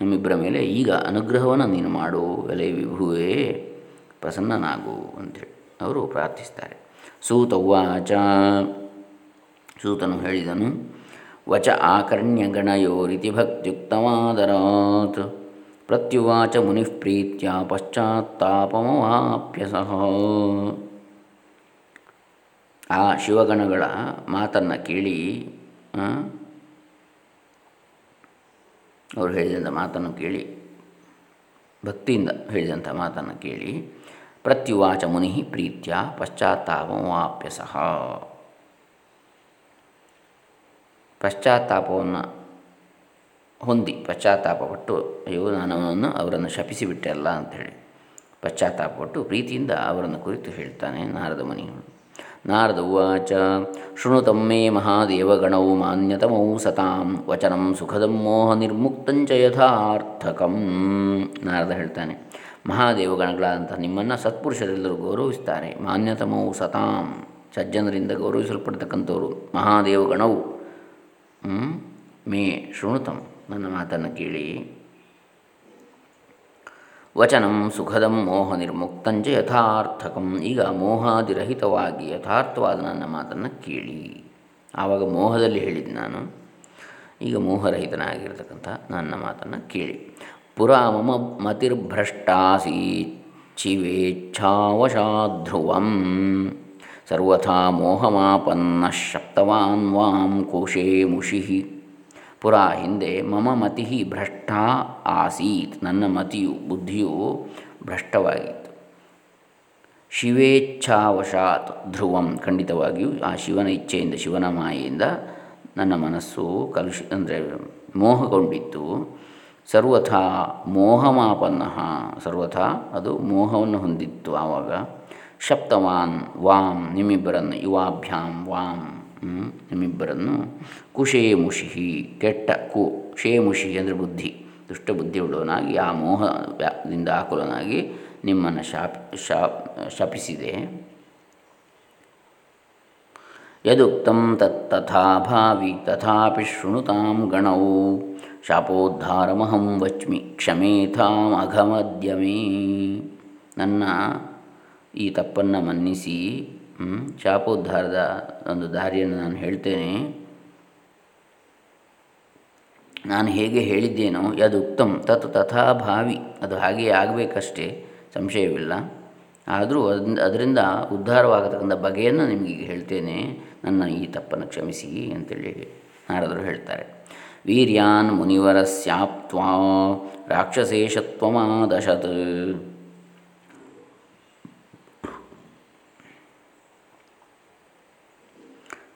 ನಿಮ್ಮಿಬ್ಬರ ಮೇಲೆ ಈಗ ಅನುಗ್ರಹವನ್ನು ನೀನು ಮಾಡು ಎಲೆ ವಿಭುವೇ ಪ್ರಸನ್ನನಾಗು ಅಂಥೇಳಿ ಅವರು ಪ್ರಾರ್ಥಿಸ್ತಾರೆ. ಸೂತವ್ವಾಚ ಸೂತನು ಹೇಳಿದನು ವಚ ಆಕರ್ಣ್ಯಗಣಯೋರಿತಿ ಭಕ್ತಿಯುಕ್ತವಾದರಾತ್. ಪ್ರತ್ಯುವಾಚ ಮುನಿಃ ಪ್ರೀತ್ಯ ಸಹ. ಆ ಶಿವಗಣಗಳ ಮಾತನ್ನು ಕೇಳಿ ಅವರು ಹೇಳಿದಂಥ ಮಾತನ್ನು ಕೇಳಿ, ಭಕ್ತಿಯಿಂದ ಹೇಳಿದಂಥ ಮಾತನ್ನು ಕೇಳಿ, ಪ್ರತ್ಯುವಾಚ ಮುನಿ ಪ್ರೀತ್ಯ ಪಶ್ಚಾತ್ತಾಪಮವಾಪ್ಯ ಸಹ. ಪಶ್ಚಾತ್ತಾಪವನ್ನು ಹೊಂದಿ ಪಶ್ಚಾತ್ತಾಪಪಟ್ಟು ಅಯ್ಯೋ, ನಾನವನನ್ನು ಅವರನ್ನು ಶಪಿಸಿಬಿಟ್ಟೆ ಅಲ್ಲ ಅಂಥೇಳಿ ಪಶ್ಚಾತ್ತಾಪಪಟ್ಟು ಪ್ರೀತಿಯಿಂದ ಅವರನ್ನು ಕುರಿತು ಹೇಳ್ತಾನೆ ನಾರದ ಮುನಿಗಳು ನಾರದ ಉವಾಚ, ಶೃಣುತಂ ಮೇ ಮಹಾದೇವಗಣೌ ಮಾನ್ಯತಮೌ ಸತಾಂ, ವಚನಂ ಸುಖದಂ ಮೋಹ ನಿರ್ಮುಕ್ತಂಚ ಯಥಾರ್ಥಕಂ ನಾರದ ಹೇಳ್ತಾನೆ. ಮಹಾದೇವಗಣಗಳಾದಂಥ ನಿಮ್ಮನ್ನು ಸತ್ಪುರುಷರೆಲ್ಲರೂ ಗೌರವಿಸ್ತಾರೆ. ಮಾನ್ಯತಮೌ ಸತಾಂ, ಸಜ್ಜನರಿಂದ ಗೌರವಿಸಲ್ಪಡ್ತಕ್ಕಂಥವರು ಮಹಾದೇವಗಣವು. ಮೇ ಶೃಣುತಂ. ನನ್ನ ಮಾತನ್ನು ಕೇಳಿ. ವಚನಂ ಸುಖದಂ ಮೋಹ ನಿರ್ಮುಕ್ತಂಚ ಯಥಾರ್ಥಕಂ. ಈಗ ಮೋಹಾದಿರಹಿತವಾಗಿ ಯಥಾರ್ಥವಾದ ನನ್ನ ಮಾತನ್ನು ಕೇಳಿ. ಆವಾಗ ಮೋಹದಲ್ಲಿ ಹೇಳಿದ್ದು ನಾನು. ಈಗ ಮೋಹರಹಿತನಾಗಿರ್ತಕ್ಕಂಥ ನನ್ನ ಮಾತನ್ನು ಕೇಳಿ. ಪುರಾ ಮಮ ಮತಿರ್ಭ್ರಷ್ಟಾಸಿ ಚಿವೇಚ್ಛಾವಶಾಧ್ರುವಂ. ಸರ್ವಥಾ ಮೋಹಮಾಪನ್ನ ಶಕ್ತವಾನ್ ವಾಂ ಕೋಶೇ ಮುಷಿ. ಪುರಾ ಹಿಂದೆ ಮಮ ಮತಿ ಭ್ರಷ್ಟ ಆಸೀತ್. ನನ್ನ ಮತಿಯು, ಬುದ್ಧಿಯು ಭ್ರಷ್ಟವಾಗಿತ್ತು. ಶಿವೇಚ್ಛಾವಶಾತ್ ಧ್ರುವಂ. ಖಂಡಿತವಾಗಿಯೂ ಆ ಶಿವನ ಇಚ್ಛೆಯಿಂದ, ಶಿವನ ಮಾಯೆಯಿಂದ ನನ್ನ ಮನಸ್ಸು ಕಲುಷ, ಅಂದರೆ ಮೋಹಗೊಂಡಿತ್ತು. ಸರ್ವಥಾ ಮೋಹಮಾಪನ್ನ. ಸರ್ವಥಾ ಅದು ಮೋಹವನ್ನು ಹೊಂದಿತ್ತು ಆವಾಗ. ಶಪ್ತವಾನ್, ವಾಂ ನಿಮ್ಮಿಬ್ಬರನ್ನು ಯುವಾಭ್ಯಾಂ ವಾಂ ನಿಮ್ಮಿಬ್ಬರನ್ನು ಕುಶೇ ಮುಷಿಹಿ ಕೆಟ್ಟ ಕು ಶೇ ಮುಷಿಹಿ ಅಂದರೆ ಬುದ್ಧಿ ದುಷ್ಟ ಉಳ್ಳವನಾಗಿ ಆ ಮೋಹದಿಂದ ಆಕುಲನಾಗಿ ನಿಮ್ಮನ್ನು ಶಾಪ್ ಶಾಪ್, ಶಪಿಸಿದೆ. ಯದುಕ್ತಂ ತತ್ತಥಾ ಭಾವಿ, ತಥಾಪಿ ಶೃಣುತಾಂ ಗಣೌ, ಶಾಪೋದ್ಧಾರಮಹಂ ವಚ್ಮಿ ಕ್ಷಮೇಥಾಂ ಅಘಮದ್ಯಮೇ. ನನ್ನ ಈ ತಪ್ಪನ್ನು ಮನ್ನಿಸಿ ಶಾಪೋದ್ಧಾರದ ಒಂದು ದಾರಿಯನ್ನು ನಾನು ಹೇಳ್ತೇನೆ. ನಾನು ಹೇಗೆ ಹೇಳಿದ್ದೇನೋ ಯದು ಉತ್ತಮ್, ತತ್, ತಥಾ ಭಾವಿ, ಅದು ಹಾಗೆಯೇ ಆಗಬೇಕಷ್ಟೇ, ಸಂಶಯವಿಲ್ಲ. ಆದರೂ ಅದರಿಂದ ಉದ್ಧಾರವಾಗತಕ್ಕಂಥ ಬಗೆಯನ್ನು ನಿಮಗೆ ಹೇಳ್ತೇನೆ. ನನ್ನ ಈ ತಪ್ಪನ್ನು ಕ್ಷಮಿಸಿ ಅಂತೇಳಿ ನಾರದರು ಹೇಳ್ತಾರೆ. ವೀರ್ಯಾನ್ ಮುನಿವರಸ್ಯಾಪ್ತ್ವಾ ರಾಕ್ಷಸೇಶತ್ವಮಾದಶತ್.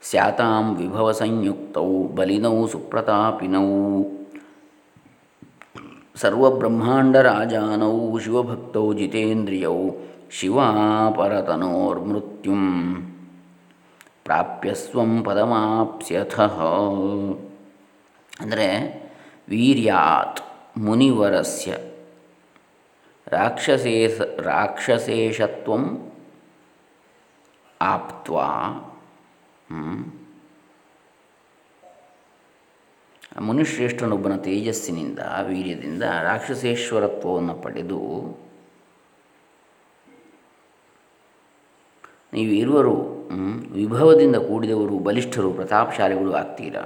ಸ್ಯಾತಾಂ ವಿಭವ ಸಂಯುಕ್ತೌ ಬಲಿನೌ, ಸುಪ್ರತಾಪಿನೌ. ಸರ್ವಬ್ರಹ್ಮಾಂಡರಾಜಾನೌ, ಶಿವಭಕ್ತೌ, ಜಿತೇಂದ್ರಿಯೌ, ಶಿವಾಪರತನೋರ್ಮೃತ್ಯುಂ. ಪ್ರಾಪ್ಯಸ್ವಂ ಪದಮಾಪ್ಸ್ಯಥ. ಅಂದರೆ ವೀರ್ಯಾತ್ ಮುನಿವರಸ್ಯ. ರಾಕ್ಷಸೇಶ ರಾಕ್ಷಸೇಷತ್ವಂ ಆಪ್ತ್ವಾ. ಮುನಿಶ್ರೇಷ್ಠನೊಬ್ಬನ ತೇಜಸ್ಸಿನಿಂದ, ವೀರ್ಯದಿಂದ ರಾಕ್ಷಸೇಶ್ವರತ್ವವನ್ನು ಪಡೆದು, ನೀವು ಇರುವರು ವಿಭವದಿಂದ ಕೂಡಿದವರು ಬಲಿಷ್ಠರು, ಪ್ರತಾಪಶಾಲಿಗಳು ಆಗ್ತೀರಾ?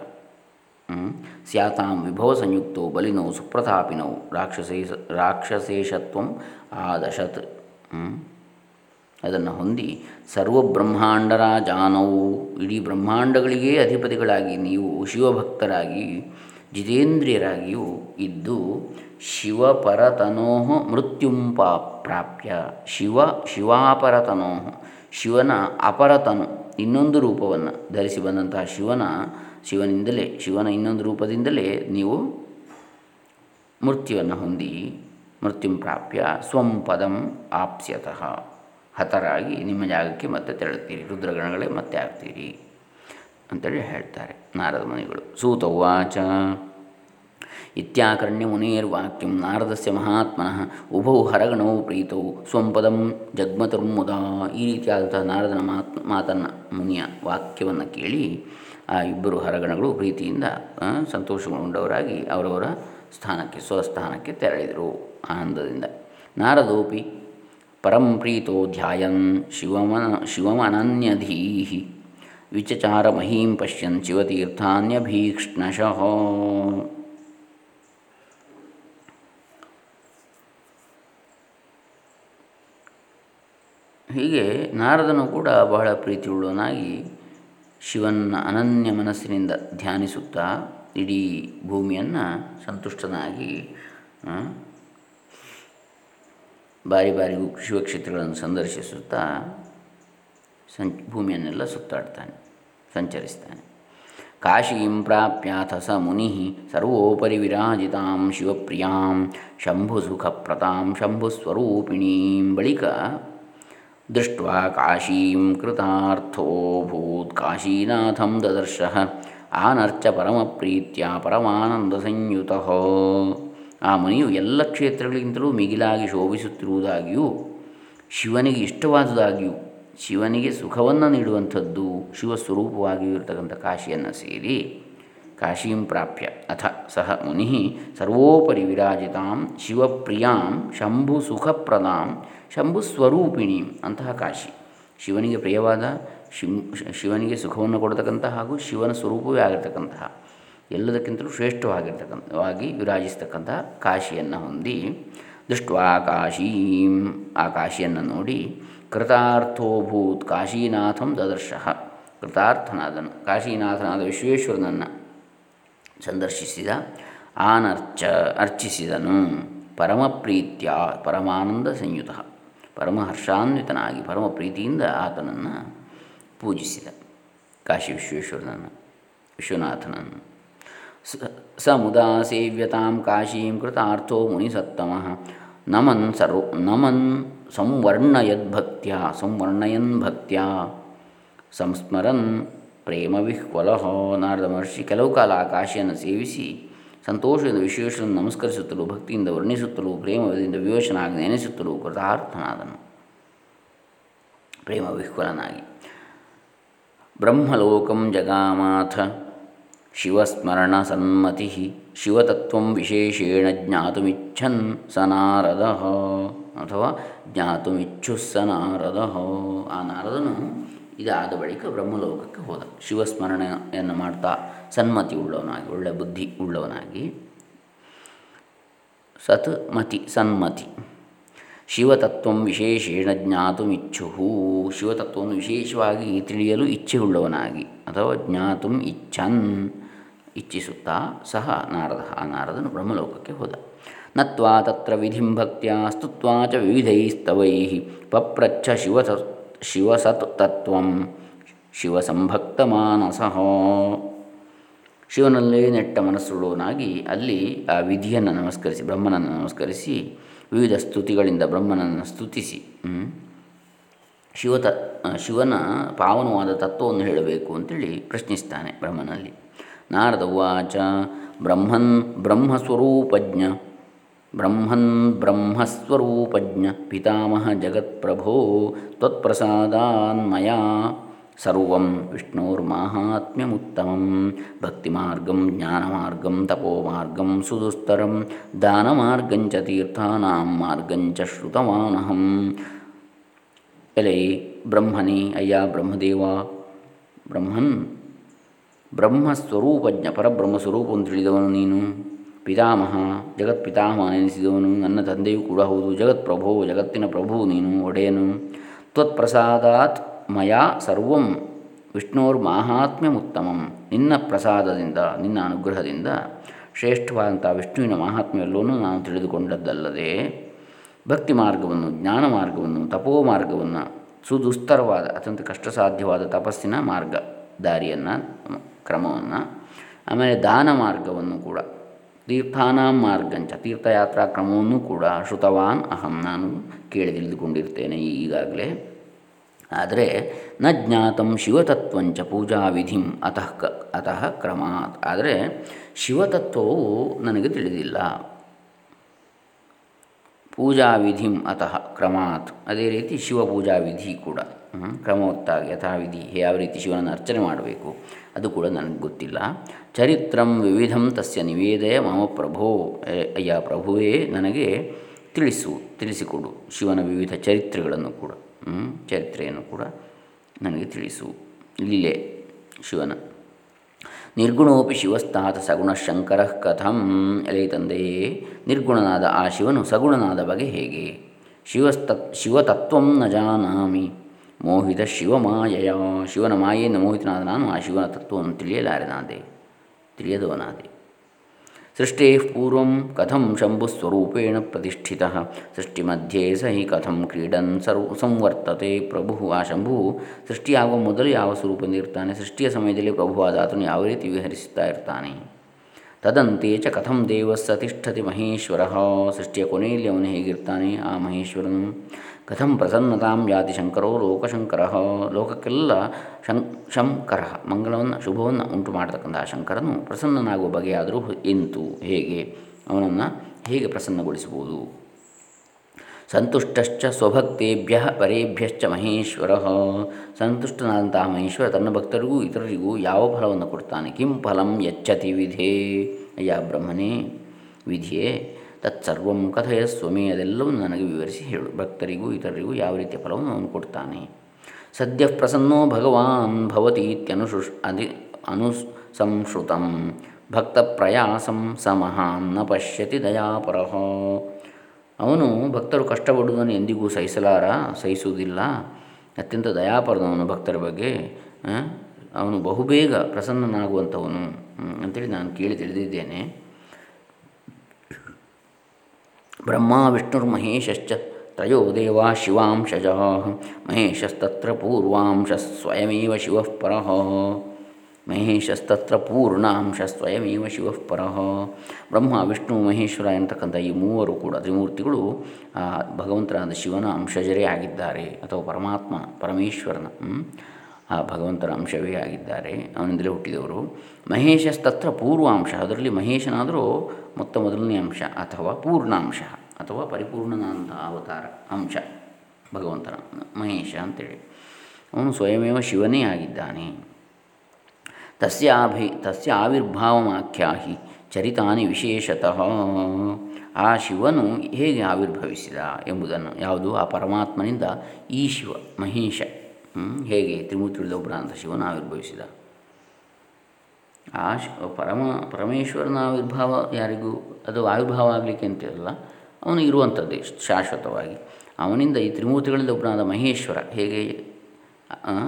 ಸ್ಯಾತಾಂ ವಿಭವ ಸಂಯುಕ್ತೋ ಬಲಿನೋ ಸುಪ್ರತಾಪಿನೋ ರಾಕ್ಷಸೇಶ ರಾಕ್ಷಸೇಷತ್ವಂ ಆದಶತ್. ಅದನ್ನು ಹೊಂದಿ ಸರ್ವಬ್ರಹ್ಮಾಂಡರ ಜಾನವು ಇಡೀ ಬ್ರಹ್ಮಾಂಡಗಳಿಗೆ ಅಧಿಪತಿಗಳಾಗಿ ನೀವು ಶಿವಭಕ್ತರಾಗಿ, ಜಿತೇಂದ್ರಿಯರಾಗಿಯೂ ಇದ್ದು ಶಿವಪರತನೋ ಮೃತ್ಯುಂಪಾ ಪ್ರಾಪ್ಯ ಶಿವ ಶಿವಾಪರತನೋ, ಶಿವನ ಅಪರತನು. ಇನ್ನೊಂದು ರೂಪವನ್ನು ಧರಿಸಿ ಬಂದಂತಹ ಶಿವನ, ಶಿವನಿಂದಲೇ, ಶಿವನ ಇನ್ನೊಂದು ರೂಪದಿಂದಲೇ ನೀವು ಮೃತ್ಯುವನ್ನು ಹೊಂದಿ ಮೃತ್ಯುಂ ಪ್ರಾಪ್ಯ ಸ್ವಂ ಪದಂ ಆಪ್ಸ್ಯತಃ. ಹತರಾಗಿ ನಿಮ್ಮ ಜಾಗಕ್ಕೆ ಮತ್ತೆ ತೆರಳುತ್ತೀರಿ. ರುದ್ರಗಣಗಳೇ ಮತ್ತೆ ಆಗ್ತೀರಿ ಅಂತೇಳಿ ಹೇಳ್ತಾರೆ ನಾರದ ಮುನಿಗಳು. ಸೂತವಾಚ ಇತ್ಯಾಕರ್ಣ್ಯ ಮುನೇರ್ವಾಕ್ಯಂ ನಾರದಸ್ಯ ಮಹಾತ್ಮನಃ ಉಭೌ ಹರಗಣವು ಪ್ರೀತೌ ಸ್ವಂಪದಂ ಜಗ್ಮತುರ್ಮುದ ಈ ರೀತಿಯಾದಂತಹ ನಾರದನ ಮಾತ್ ಮುನಿಯ ವಾಕ್ಯವನ್ನು ಕೇಳಿ ಆ ಇಬ್ಬರು ಹರಗಣಗಳು ಪ್ರೀತಿಯಿಂದ ಸಂತೋಷಗೊಂಡವರಾಗಿ ಅವರವರ ಸ್ಥಾನಕ್ಕೆ, ಸ್ವಸ್ಥಾನಕ್ಕೆ ತೆರಳಿದರು ಆನಂದದಿಂದ ನಾರದೋಪಿ ಪರಂ ಪ್ರೀತೋ ಧ್ಯಾಯನ್ ಶಿವಮನ ಶಿವಮನನ್ಯಧೀಹಿ ವಿಚಚಾರ ಮಹೀಂ ಪಶ್ಯನ್ ಶಿವತೀರ್ಥಾನ್ಯಭೀಕ್ಷ್ಣಶಃ ಹೀಗೆ ನಾರದನು ಕೂಡ ಬಹಳ ಪ್ರೀತಿಯುಳ್ಳವನಾಗಿ ಶಿವನ ಅನನ್ಯ ಮನಸ್ಸಿನಿಂದ ಧ್ಯಾನಿಸುತ್ತಾ ಇಡೀ ಭೂಮಿಯನ್ನು ಸಂತುಷ್ಟನಾಗಿ ಬಾರಿ ಬಾರಿಗೂ ಶಿವಕ್ಷೇತ್ರಗಳನ್ನು ಸಂದರ್ಶಿಸುತ್ತಾ ಸಂ ಭೂಮಿಯನ್ನೆಲ್ಲ ಸುತ್ತಾಡ್ತಾನೆ, ಸಂಚರಿಸ್ತಾನೆ. ಕಾಶೀಂ ಪ್ರಾಪ್ಯಾಥ ಸ ಮುನಿ ಸರ್ವೋಪರಿ ವಿರಾಜಿತಾಂ ಶಿವಪ್ರಿಯಾಂ ಶಂಭು ಶಂಭುಸುಖಪ್ರತಾಂ ಶಂಭುಸ್ವರೂಪಿಣೀಂ ಬಳಿಕ ದೃಷ್ಟ ಕಾಶೀಂ ಕೃತಾರ್ಥೋಭೂತ್ ಕಾಶೀನಾಥಂ ದದರ್ಶ ಆನರ್ಚ ಪರಮಪ್ರೀತ್ಯ ಪರಮಾನಂದಸಂಯುತ ಆ ಮನೆಯು ಎಲ್ಲ ಕ್ಷೇತ್ರಗಳಿಗಿಂತಲೂ ಮಿಗಿಲಾಗಿ ಶೋಭಿಸುತ್ತಿರುವುದಾಗಿಯೂ, ಶಿವನಿಗೆ ಇಷ್ಟವಾದುದಾಗಿಯೂ, ಶಿವನಿಗೆ ಸುಖವನ್ನು ನೀಡುವಂಥದ್ದು ಶಿವಸ್ವರೂಪವಾಗಿಯೂ ಇರತಕ್ಕಂಥ ಕಾಶಿಯನ್ನು ಸೇರಿ ಕಾಶೀಂ ಪ್ರಾಪ್ಯ. ಅಥ ಸಹ ಮುನಿ ಸರ್ವೋಪರಿ ವಿರಾಜಿತಾಂ ಶಿವಪ್ರಿಯಾಂ ಶಂಭು ಸುಖಪ್ರದಾಂ ಶಂಭು ಸ್ವರೂಪಿಣೀಂ ಅಂತಹ ಕಾಶಿ. ಶಿವನಿಗೆ ಪ್ರಿಯವಾದ ಶಿವ್ ಶಿವನಿಗೆ ಸುಖವನ್ನು ಕೊಡತಕ್ಕಂತಹ ಹಾಗೂ ಶಿವನ ಸ್ವರೂಪವೇ ಆಗಿರ್ತಕ್ಕಂತಹ ಎಲ್ಲದಕ್ಕಿಂತಲೂ ಶ್ರೇಷ್ಠವಾಗಿರ್ತಕ್ಕಂಥವಾಗಿ ವಿರಾಜಿಸ್ತಕ್ಕಂಥ ಕಾಶಿಯನ್ನು ಹೊಂದಿ ದೃಷ್ಟ ಕಾಶೀಂ ಆ ಕಾಶಿಯನ್ನು ನೋಡಿ ಕೃತಾರ್ಥೋಭೂತ್ ಕಾಶೀನಾಥಂ ದದರ್ಶಃ. ಕೃತಾರ್ಥನಾದನು, ಕಾಶೀನಾಥನಾದ ವಿಶ್ವೇಶ್ವರನನ್ನು ಸಂದರ್ಶಿಸಿದ, ಆನರ್ಚ, ಅರ್ಚಿಸಿದನು ಪರಮಪ್ರೀತ್ಯ, ಪರಮಾನಂದ ಸಂಯುತ. ಪರಮ ಹರ್ಷಾನ್ವಿತನಾಗಿ ಪರಮ ಆತನನ್ನು ಪೂಜಿಸಿದ ಕಾಶಿ ವಿಶ್ವೇಶ್ವರನನ್ನು, ವಿಶ್ವನಾಥನನ್ನು. ಮುದಾ ಸೇವ್ಯತಾಂ ಕಾಶೀಂ ಕೃತಾರ್ಥೋ ಮುನಿಸತ್ತಮ ನಮನ್ ಸರ್ವ ನಮನ್ ಸಂವರ್ಣಯದ್ಭಕ್ತ್ಯ ಸಂವರ್ಣಯನ್ ಭಕ್ತ್ಯ ಸಂಸ್ಮರನ್ ಪ್ರೇಮವಿಹ್ವಲಹೋ ನಾರದ ಮಹರ್ಷಿ ಕೆಲವು ಕಾಲ ಆ ಕಾಶಿಯನ್ನು ಸೇವಿಸಿ, ಸಂತೋಷದಿಂದ ವಿಶ್ವೇಶ್ವರನ್ನು ನಮಸ್ಕರಿಸುತ್ತಲೂ, ಭಕ್ತಿಯಿಂದ ವರ್ಣಿಸುತ್ತಲೂ, ಪ್ರೇಮದಿಂದ ವಿವೇಚನಾಗಿ ನೆನೆಸುತ್ತಲೂ ಕೃತಾರ್ಥನಾದನು. ಪ್ರೇಮವಿಹ್ವಲನಾಗಿ. ಬ್ರಹ್ಮಲೋಕಂ ಜಗಾಮಾಥ. ಶಿವಸ್ಮರಣ ಸನ್ಮತಿ ಶಿವತತ್ವ ವಿಶೇಷೇಣ ಜ್ಞಾತುಮಿಚ್ಛನ್ ಸ ಅಥವಾ ಜ್ಞಾತುಮಿಚ್ಛುಸ್ಸನಾರದ. ಆ ನಾರದನು ಇದಾದ ಬಳಿಕ ಬ್ರಹ್ಮಲೋಕಕ್ಕೆ ಹೋದ. ಶಿವಸ್ಮರಣೆಯನ್ನು ಮಾಡ್ತಾ ಸನ್ಮತಿ ಉಳ್ಳವನಾಗಿ, ಒಳ್ಳೆ ಬುದ್ಧಿ ಉಳ್ಳವನಾಗಿ. ಸತ್ ಮತಿ ಸನ್ಮತಿ. ಶಿವತತ್ವ ವಿಶೇಷೇಣ ಜ್ಞಾತುಮಿಚ್ಛು ಶಿವತತ್ವವನ್ನು ವಿಶೇಷವಾಗಿ ತಿಳಿಯಲು ಇಚ್ಛೆಯುಳ್ಳವನಾಗಿ ಅಥವಾ ಜ್ಞಾತು ಇಚ್ಛನ್. ಇಚ್ಛಿಸುತ್ತಾ ಸಹ ನಾರದ ಆ ನಾರದನು ಬ್ರಹ್ಮಲೋಕಕ್ಕೆ ಹೋದ. ನತ್ವಾ ತತ್ರ ವಿಧಿಂ ಭಕ್ತಿಯ ಸ್ತುತ್ವಾ ಚ ವಿವಿಧೈಸ್ತವೈ ಪಪ್ರಚ್ಛ ಶಿವಸ ಶಿವಸತ್ ತತ್ವಂ ಮಾನಸಃ ಶಿವನಲ್ಲೇ ನೆಟ್ಟ ಮನಸ್ಸುಳ್ಳವನಾಗಿ ಅಲ್ಲಿ ಆ ವಿಧಿಯನ್ನು ನಮಸ್ಕರಿಸಿ, ಬ್ರಹ್ಮನನ್ನು ನಮಸ್ಕರಿಸಿ, ವಿವಿಧ ಸ್ತುತಿಗಳಿಂದ ಬ್ರಹ್ಮನನ್ನು ಸ್ತುತಿಸಿ ಶಿವತ, ಶಿವನ ಪಾವನವಾದ ತತ್ವವನ್ನು ಹೇಳಬೇಕು ಅಂತೇಳಿ ಪ್ರಶ್ನಿಸ್ತಾನೆ ಬ್ರಹ್ಮನಲ್ಲಿ. ನಾರದ ಉವಾಚ ಬ್ರಹ್ಮನ್ ಬ್ರಹ್ಮಸ್ವರೂಪಜ್ಞ ಬ್ರಹ್ಮನ್ ಬ್ರಹ್ಮಸ್ವರೂಪಜ್ಞ ಪಿತಾಮಹ ಜಗತ್ಪ್ರಭೋ ತ್ವತ್ಪ್ರಸಾದಾನ್ಮಯ ಸರ್ವಂ ವಿಷ್ಣೋರ್ಮಾಹಾತ್ಮ್ಯಮುತ್ತಮಂ ಭಕ್ತಿಮಾರ್ಗಂ ಜ್ಞಾನಮಾರ್ಗಂ ತಪೋಮಾರ್ಗಂ ಸುದುಸ್ತರಂ ದಾನಮಾರ್ಗಂಚ ತೀರ್ಥಾನಾಂ ಮಾರ್ಗಂಚ ಶ್ರುತವಾನಹಂ ಎಲೈ ಬ್ರಹ್ಮನೇ ಅಯ್ಯ ಬ್ರಹ್ಮದೇವ ಬ್ರಹ್ಮನ್ ಬ್ರಹ್ಮಸ್ವರೂಪಜ್ಞ ಪರಬ್ರಹ್ಮ ಸ್ವರೂಪವನ್ನು ತಿಳಿದವನು ನೀನು. ಪಿತಾಮಹ ಜಗತ್ ಪಿತಾಮಹ ಎನಿಸಿದವನು. ನನ್ನ ತಂದೆಯೂ ಕೂಡ ಹೌದು. ಜಗತ್ ಪ್ರಭು ಜಗತ್ತಿನ ಪ್ರಭು ನೀನು, ಒಡೆಯನು. ತ್ವತ್ಪ್ರಸಾದಾತ್ ಮಯಾ ಸರ್ವಂ ವಿಷ್ಣೋರ್ ಮಾಹಾತ್ಮ್ಯಮುತ್ತಮಂ ನಿನ್ನ ಪ್ರಸಾದದಿಂದ, ನಿನ್ನ ಅನುಗ್ರಹದಿಂದ ಶ್ರೇಷ್ಠವಾದಂಥ ವಿಷ್ಣುವಿನ ಮಹಾತ್ಮೆಯಲ್ಲೂ ನಾನು ತಿಳಿದುಕೊಂಡದ್ದಲ್ಲದೆ ಭಕ್ತಿ ಮಾರ್ಗವನ್ನು ಜ್ಞಾನ ಮಾರ್ಗವನ್ನು ತಪೋ ಮಾರ್ಗವನ್ನು ಸುದುಸ್ತರವಾದ, ಅತ್ಯಂತ ಕಷ್ಟಸಾಧ್ಯವಾದ ತಪಸ್ಸಿನ ಮಾರ್ಗ ದಾರಿಯನ್ನು ಕ್ರಮವನ್ನು. ಆಮೇಲೆ ದಾನ ಮಾರ್ಗವನ್ನು ಕೂಡ. ತೀರ್ಥಾನಾಂ ಮಾರ್ಗಂಚ ತೀರ್ಥಯಾತ್ರಾ ಕ್ರಮವನ್ನು ಕೂಡ ಶ್ರುತವಾನ್ ಅಹಂ ನಾನು ಕೇಳಿ ತಿಳಿದುಕೊಂಡಿರ್ತೇನೆ ಈಗಾಗಲೇ. ಆದರೆ ನ ಜ್ಞಾತಂ ಶಿವತತ್ವಂಚ ಪೂಜಾ ವಿಧಿಂ ಅತಃ ಕ, ಅತಃ ಕ್ರಮಾತ್. ಆದರೆ ಶಿವತತ್ವವು ನನಗೆ ತಿಳಿದಿಲ್ಲ. ಪೂಜಾ ವಿಧಿಂ ಅತಃ ಕ್ರಮಾತ್. ಅದೇ ರೀತಿ ಶಿವಪೂಜಾ ವಿಧಿ ಕೂಡ. ಕ್ರಮವತ್ತಾಗಿ ಯಥಾವಿಧಿ ಯಾವ ರೀತಿ ಶಿವನನ್ನು ಅರ್ಚನೆ ಮಾಡಬೇಕು. ಅದು ಕೂಡ ನನಗೆ ಗೊತ್ತಿಲ್ಲ. ಚರಿತ್ರಂ ವಿವಿಧಂ ತಸ್ಯ ನಿವೇದಯ ಮಮ ಪ್ರಭೋ ಅಯ್ಯ ಪ್ರಭುವೇ ನನಗೆ ತಿಳಿಸು, ತಿಳಿಸಿಕೊಡು. ಶಿವನ ವಿವಿಧ ಚರಿತ್ರೆಗಳನ್ನು ಕೂಡ ಚರಿತ್ರೆಯನ್ನು ಕೂಡ ನನಗೆ ತಿಳಿಸು. ಲೀಲೆ ಶಿವನ. ನಿರ್ಗುಣೋಪಿ ಶಿವಸ್ತಾತ ಸಗುಣಶಂಕರ ಕಥಂ, ಎಲೆ ತಂದೆಯೇ, ನಿರ್ಗುಣನಾದ ಆ ಶಿವನು ಸಗುಣನಾದ ಬಗೆ ಹೇಗೆ? ಶಿವಸ್ತ, ಶಿವತತ್ವಂ ನ ಜಾನಾಮಿ. ಮೋಹಿತ ಶಿವಮಾಯಯ. ಶಿವನ ಮಾಯೆಯಿಂದ ಮೋಹಿತನಾದ ನಾನು ಆ ಶಿವನ ತತ್ವವನ್ನು ತಿಳಿಯಲಾರನಾದೆ. ತಿಳಿಯದವನಾದೆ. ಸೃಷ್ಟೇ ಪೂರ್ವ ಕಥಂ ಶಂಭುಸ್ವರೂಪೇಣ ಪ್ರತಿಷ್ಠಿತ. ಸೃಷ್ಟಿಮಧ್ಯೆ ಸ ಹಿ ಕಥಂ ಕ್ರೀಡನ್ ಸರ್ವ ಸಂವರ್ತತೆ ಪ್ರಭು. ಆ ಶಂಭು ಸೃಷ್ಟಿಯಾಗುವ ಮೊದಲು ಯಾವ ಸ್ವರೂಪದಿಂದ ಇರ್ತಾನೆ ಸೃಷ್ಟಿಯ ಸಮಯದಲ್ಲಿ ಪ್ರಭುವಾದ ಆತನು ಯಾವ ರೀತಿ ವಿಹರಿಸುತ್ತಾ ಇರ್ತಾನೆ? ತದಂತೆ ಚ ಕಥಂ ದೇವಸ್ಸ ತಿಷ್ಠತಿ ಮಹೇಶ್ವರ. ಸೃಷ್ಟಿಯ ಕೊನೆಯಲ್ಲಿ ಅವನು ಹೇಗಿರ್ತಾನೆ? ಆ ಮಹೇಶ್ವರನು ಕಥಂ ಪ್ರಸನ್ನತಾಂ ಯಾತಿ ಶಂಕರೋ ಲೋಕಶಂಕರ. ಲೋಕಕ್ಕೆಲ್ಲ ಶಂ, ಶಂಕರ ಮಂಗಳವನ್ನು, ಶುಭವನ್ನು ಉಂಟು ಮಾಡತಕ್ಕಂಥ ಶಂಕರನು ಪ್ರಸನ್ನನಾಗುವ ಬಗೆಯಾದರೂ ಎಂತು, ಹೇಗೆ, ಅವನನ್ನು ಹೇಗೆ ಪ್ರಸನ್ನಗೊಳಿಸಬಹುದು ಸಂತುಷ್ಟಶ್ಚ ಸ್ವಭಕ್ತೇಭ್ಯ ಪರೇಭ್ಯಶ್ಚ ಮಹೇಶ್ವರ. ಸಂತುಷ್ಟನಾದಂತಹ ಮಹೇಶ್ವರ ತನ್ನ ಭಕ್ತರಿಗೂ ಇತರರಿಗೂ ಯಾವ ಫಲವನ್ನು ಕೊಡ್ತಾನೆ? ಕಿಂ ಫಲಂ ಯಚ್ಚತಿ ವಿಧೇ. ಅಯ್ಯ ಬ್ರಹ್ಮನೇ, ವಿಧಿಯೇ ತತ್ಸರ್ವಂ ಕಥೆಯ ಸ್ವಮೇ ಅದೆಲ್ಲವೂ ನನಗೆ ವಿವರಿಸಿ ಹೇಳು. ಭಕ್ತರಿಗೂ ಇತರರಿಗೂ ಯಾವ ರೀತಿಯ ಫಲವನ್ನು ಅವನು ಕೊಡ್ತಾನೆ? ಸದ್ಯ ಪ್ರಸನ್ನೋ ಭಗವಾನ್ ಭವತಿ ಇತ್ಯನುಶುಷ್ ಅದಿ ಅನುಸಂಶ್ರುತಂ. ಭಕ್ತ ಪ್ರಯಾಸಂ ಸಮಹಾನ್ನ ಪಶ್ಯತಿ ದಯಾಪರಹ ಅವನು ಭಕ್ತರು ಕಷ್ಟಪಡುವುದನ್ನು ಎಂದಿಗೂ ಸಹಿಸಲಾರ, ಸಹಿಸುವುದಿಲ್ಲ. ಅತ್ಯಂತ ದಯಾಪರದವನು ಭಕ್ತರ ಬಗ್ಗೆ ಅವನು ಬಹುಬೇಗ ಪ್ರಸನ್ನನಾಗುವಂಥವನು ಅಂತೇಳಿ ನಾನು ಕೇಳಿ ತಿಳಿದಿದ್ದೇನೆ. ಬ್ರಹ್ಮ ವಿಷ್ಣುರ್ಮಹೇಶ್ಚ ತ್ರಯೋ ದೇವಾ ಶಿವಾಂಶಜ ಮಹೇಶಸ್ತತ್ರ ಪೂರ್ವಾಂಶ ಸ್ವಯಮೇವ ಶಿವಃ ಪರಃ. ಮಹೇಶಸ್ತತ್ರ ಪೂರ್ಣಾಂಶ ಸ್ವಯಮೇವ ಶಿವಃ ಪರಃ. ಬ್ರಹ್ಮ, ವಿಷ್ಣು, ಮಹೇಶ್ವರ ಎಂತಕ್ಕಂಥ ಈ ಮೂವರು ಕೂಡ ತ್ರಿಮೂರ್ತಿಗಳು ಭಗವಂತನಾದ ಶಿವನ ಅಂಶಜರೇ ಆಗಿದ್ದಾರೆ. ಅಥವಾ ಪರಮಾತ್ಮ, ಪರಮೇಶ್ವರನ ಆ ಭಗವಂತನ ಅಂಶವೇ ಆಗಿದ್ದಾರೆ. ಅವನಿಂದಲೇ ಹುಟ್ಟಿದವರು. ಮಹೇಶಸ್ತತ್ರ ಪೂರ್ವಾಂಶ. ಅದರಲ್ಲಿ ಮಹೇಶನಾದರೂ ಮೊತ್ತ ಮೊದಲನೇ ಅಂಶ ಅಥವಾ ಪೂರ್ಣಾಂಶ ಅಥವಾ ಪರಿಪೂರ್ಣನಾದಂಥ ಅವತಾರ ಅಂಶ ಭಗವಂತನ, ಮಹೇಶ ಅಂತೇಳಿ. ಅವನು ಸ್ವಯಮೇವ ಶಿವನೇ ಆಗಿದ್ದಾನೆ. ತಸ್ಯಾಭಿ ತಸ್ಯ ಆವಿರ್ಭಾವಮಾಖ್ಯಾಹಿ ಚರಿತಾನಿ ವಿಶೇಷತಃ. ಆ ಶಿವನು ಹೇಗೆ ಆವಿರ್ಭವಿಸಿದ ಎಂಬುದನ್ನು, ಯಾವುದು? ಆ ಪರಮಾತ್ಮನಿಂದ ಈ ಶಿವ, ಮಹೇಶ. ಹೇಗೆ ತ್ರಿಮೂರ್ತಿಯುಳ್ಳ ಅಂತ ಶಿವನ ಆವಿರ್ಭವಿಸಿದ? ಆ ಪರಮ, ಪರಮೇಶ್ವರನ ಆವಿರ್ಭಾವ ಯಾರಿಗೂ, ಅದು ಆವಿರ್ಭಾವ ಆಗಲಿಕ್ಕೆ ಅಂತಿರಲ್ಲ ಅವನು ಇರುವಂಥದ್ದೇ ಶಾಶ್ವತವಾಗಿ. ಅವನಿಂದ ಈ ತ್ರಿಮೂರ್ತಿಗಳಿಂದ ಒಬ್ಬನಾದ ಮಹೇಶ್ವರ ಹೇಗೆ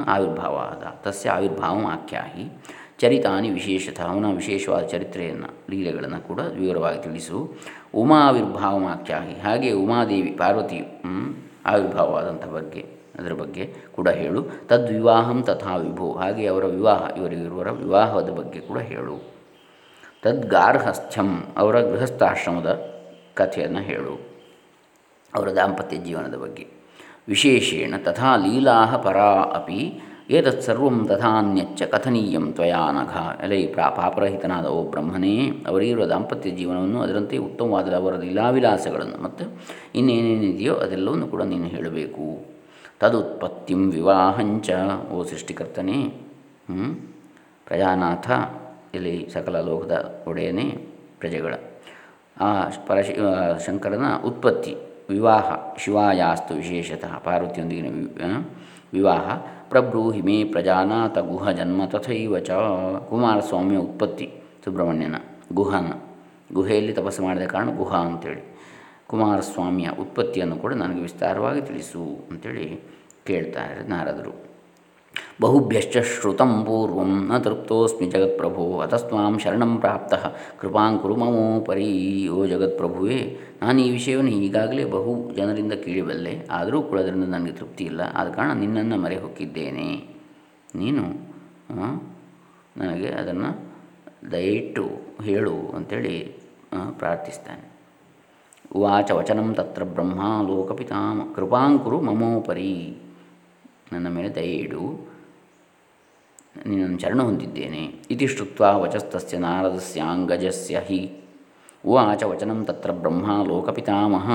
ಆವಿರ್ಭಾವ ಆದ? ತಸ್ಯ ಆವಿರ್ಭಾವ ಆಖ್ಯಾಹಿ. ಚರಿತಾನಿ ವಿಶೇಷತಃ, ಅವನ ವಿಶೇಷವಾದ ಚರಿತ್ರೆಯನ್ನು, ಲೀಲೆಗಳನ್ನು ಕೂಡ ವಿವರವಾಗಿ ತಿಳಿಸು. ಉಮಾ ಆವಿರ್ಭಾವ ಆಖ್ಯಾಹಿ. ಹಾಗೆ ಉಮಾದೇವಿ, ಪಾರ್ವತಿ ಆವಿರ್ಭಾವವಾದಂಥ ಬಗ್ಗೆ. ಅದರ ಬಗ್ಗೆ ಕೂಡ ಹೇಳು. ತದ್ವಿವಾಹಂ ತಥಾ ವಿಭೋ. ಹಾಗೆ ಅವರ ವಿವಾಹ ಇವರಿಗಿರುವರ ವಿವಾಹದ ಬಗ್ಗೆ ಕೂಡ ಹೇಳು. ತದ್ಗಾರ್ಹಸ್ಥ್ಯಂ, ಅವರ ಗೃಹಸ್ಥಾಶ್ರಮದ ಕಥೆಯನ್ನು ಹೇಳು. ಅವರ ದಾಂಪತ್ಯ ಜೀವನದ ಬಗ್ಗೆ. ವಿಶೇಷೇಣ ತಥಾ ಲೀಲಾ ಪರಾ ಅಪಿ. ಏತತ್ಸರ್ವ ತಥಾನ್ಯಚ್ಚ ಕಥನೀಯಂ ತ್ವಯಾ ನಘ. ಎಲೈ ಪ್ರಾ, ಪಾಪರಹಿತನಾದ ಓ ಬ್ರಹ್ಮನೇ ಅವರಿರುವ ದಾಂಪತ್ಯ ಜೀವನವನ್ನು ಅದರಂತೆ ಉತ್ತಮವಾದ ಅವರ ಲೀಲಾವಿಲಾಸಗಳನ್ನು ಮತ್ತು ಇನ್ನೇನೇನಿದೆಯೋ ಅದೆಲ್ಲವನ್ನು ಕೂಡ ನೀನು ಹೇಳಬೇಕು. ತದುತ್ಪತ್ತಿಂ ವಿವಾಹಂಚ ಓ ಸೃಷ್ಟಿಕರ್ತನೇ. ಪ್ರಜಾನಾಥ, ಇಲ್ಲಿ ಸಕಲ ಲೋಕದ ಒಡೆಯನೇ ಪ್ರಜೆಗಳ. ಆ ಪರಶಿ ಶಂಕರನ ಉತ್ಪತ್ತಿ, ವಿವಾಹ, ಶಿವಾಯಾಸ್ತು ವಿಶೇಷತಃ, ಪಾರ್ವತಿಯೊಂದಿಗಿನ ವಿವಾಹ, ಪ್ರಬ್ರೂಹಿ ಮೇ ಪ್ರಜಾನಾಥ ಗುಹ ಜನ್ಮ ತಥೈವ ಚ, ಕುಮಾರಸ್ವಾಮಿಯ ಉತ್ಪತ್ತಿ, ಸುಬ್ರಹ್ಮಣ್ಯನ ಗುಹನ. ಗುಹೆಯಲ್ಲಿ ತಪಸ್ಸು ಮಾಡಿದ ಕಾರಣ ಗುಹ ಅಂತೇಳಿ. ಕುಮಾರಸ್ವಾಮಿಯ ಉತ್ಪತ್ತಿಯನ್ನು ಕೂಡ ನನಗೆ ವಿಸ್ತಾರವಾಗಿ ತಿಳಿಸು ಅಂತೇಳಿ ಕೇಳ್ತಾರೆ ನಾರದರು. ಬಹುಭ್ಯಶ್ಚ ಶ್ರುತಂ ಪೂರ್ವಂ ನ ತೃಪ್ತೋಸ್ಮಿ ಜಗತ್ಪ್ರಭೋ ಅತಸ್ವಾಂ ಶರಣಂ ಪ್ರಾಪ್ತ ಕೃಪಾಂಕುರು ಮಮೋಪರಿ ಓ ಜಗತ್ಪ್ರಭುವೇ, ನಾನು ಈ ವಿಷಯವನ್ನು ಈಗಾಗಲೇ ಬಹು ಜನರಿಂದ ಕೇಳಿಬಲ್ಲೆ, ಆದರೂ ಕೂಡ ಅದರಿಂದ ನನಗೆ ತೃಪ್ತಿ ಇಲ್ಲ, ಆದ ಕಾರಣ ನಿನ್ನನ್ನು ಮರೆ ಹೊಕ್ಕಿದ್ದೇನೆ. ನೀನು ನನಗೆ ಅದನ್ನು ದಯವಿಟ್ಟು ಹೇಳು ಅಂಥೇಳಿ ಪ್ರಾರ್ಥಿಸ್ತಾನೆ. ಉವಾಚ ವಚನಂ ತತ್ರ ಬ್ರಹ್ಮ ಲೋಕಪಿತಾಮ ಕೃಪಾಂಕುರು ಮಮೋಪರಿ ನನ್ನ ಮೇಲೆ ದಯೆ ಇಡು. ನಿನ್ನನ್ನು ಚರಣ ಹೊಂದಿದ್ದೇನೆ। ಇತಿ ಶ್ರುತ್ವ ವಚಸ್ತಸ್ಯ ನಾರದಸ್ಯಾಂಗಜಸ್ಯ ಹಿ। ಉವಾಚ ವಚನಂ ತತ್ರ ಬ್ರಹ್ಮ ಲೋಕಪಿತಾಮಹ।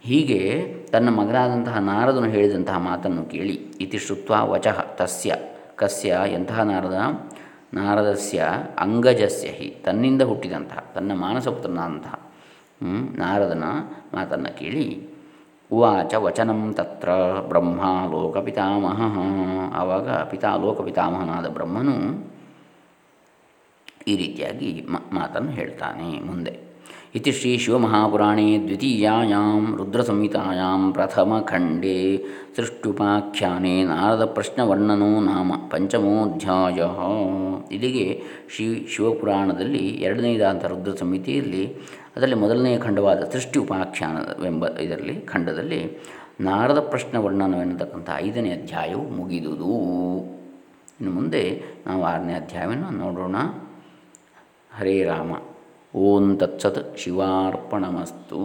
ಹೀಗೆ ತನ್ನ ಮಗನಾದಂತಹ ನಾರದನು ಹೇಳಿದಂತಹ ಮಾತನ್ನು ಕೇಳಿ, ಇತಿ ಶ್ರುತ್ವ ವಚಃ ತಸ್ಯ, ಕಸ್ಯ ಎಂತಹ ನಾರದ? ನಾರದಸ್ಯ ಅಂಗಜಸ್ಯ ಹಿ, ತನ್ನಿಂದ ಹುಟ್ಟಿದಂತಹ, ತನ್ನ ಮಾನಸಪುತ್ರನಾದಂತಹ. ನಾರದನ ಮಾತನ್ನು ಕೇಳಿ, ಉವಾಚ ವಚನಂ ತತ್ರ ಬ್ರಹ್ಮ ಲೋಕಪಿತಾಮಹ ಆವಾಗ ಪಿತಾ ಲೋಕಪಿತಾಮಹನಾದ ಬ್ರಹ್ಮನು ಈ ರೀತಿಯಾಗಿ ಮಾತನ್ನು ಹೇಳ್ತಾನೆ ಮುಂದೆ. ಇತಿ ಶ್ರೀ ಶಿವಮಹಾಪುರಾಣೇ ದ್ವಿತೀಯಾಂ ರುದ್ರಸಂಹಿತಾಂ ಪ್ರಥಮಖಂಡೇ ಸೃಷ್ಟ್ಯುಪಾಖ್ಯಾನೆ ನಾರದ ಪ್ರಶ್ನವರ್ಣನೋ ನಾಮ ಪಂಚಮೋಧ್ಯಾಯ. ಇಲ್ಲಿಗೆ ಶ್ರೀ ಶಿವಪುರಾಣದಲ್ಲಿ ಎರಡನೇದಾದಂಥ ರುದ್ರ ಸಂಹಿತೆಯಲ್ಲಿ ಅದರಲ್ಲಿ ಮೊದಲನೆಯ ಖಂಡವಾದ ಸೃಷ್ಟಿ ಉಪಾಖ್ಯಾನವೆಂಬ ಇದರಲ್ಲಿ ಖಂಡದಲ್ಲಿ ನಾರದ ಪ್ರಶ್ನ ವರ್ಣನವೆನ್ನತಕ್ಕಂಥ ಐದನೇ ಅಧ್ಯಾಯವು ಮುಗಿದುದು. ಇನ್ನು ಮುಂದೆ ನಾವು ಆರನೇ ಅಧ್ಯಾಯವನ್ನು ನೋಡೋಣ. ಹರೇ ರಾಮ, ಓಂ ತತ್ಸತ್ ಶಿವಾರ್ಪಣಮಸ್ತು.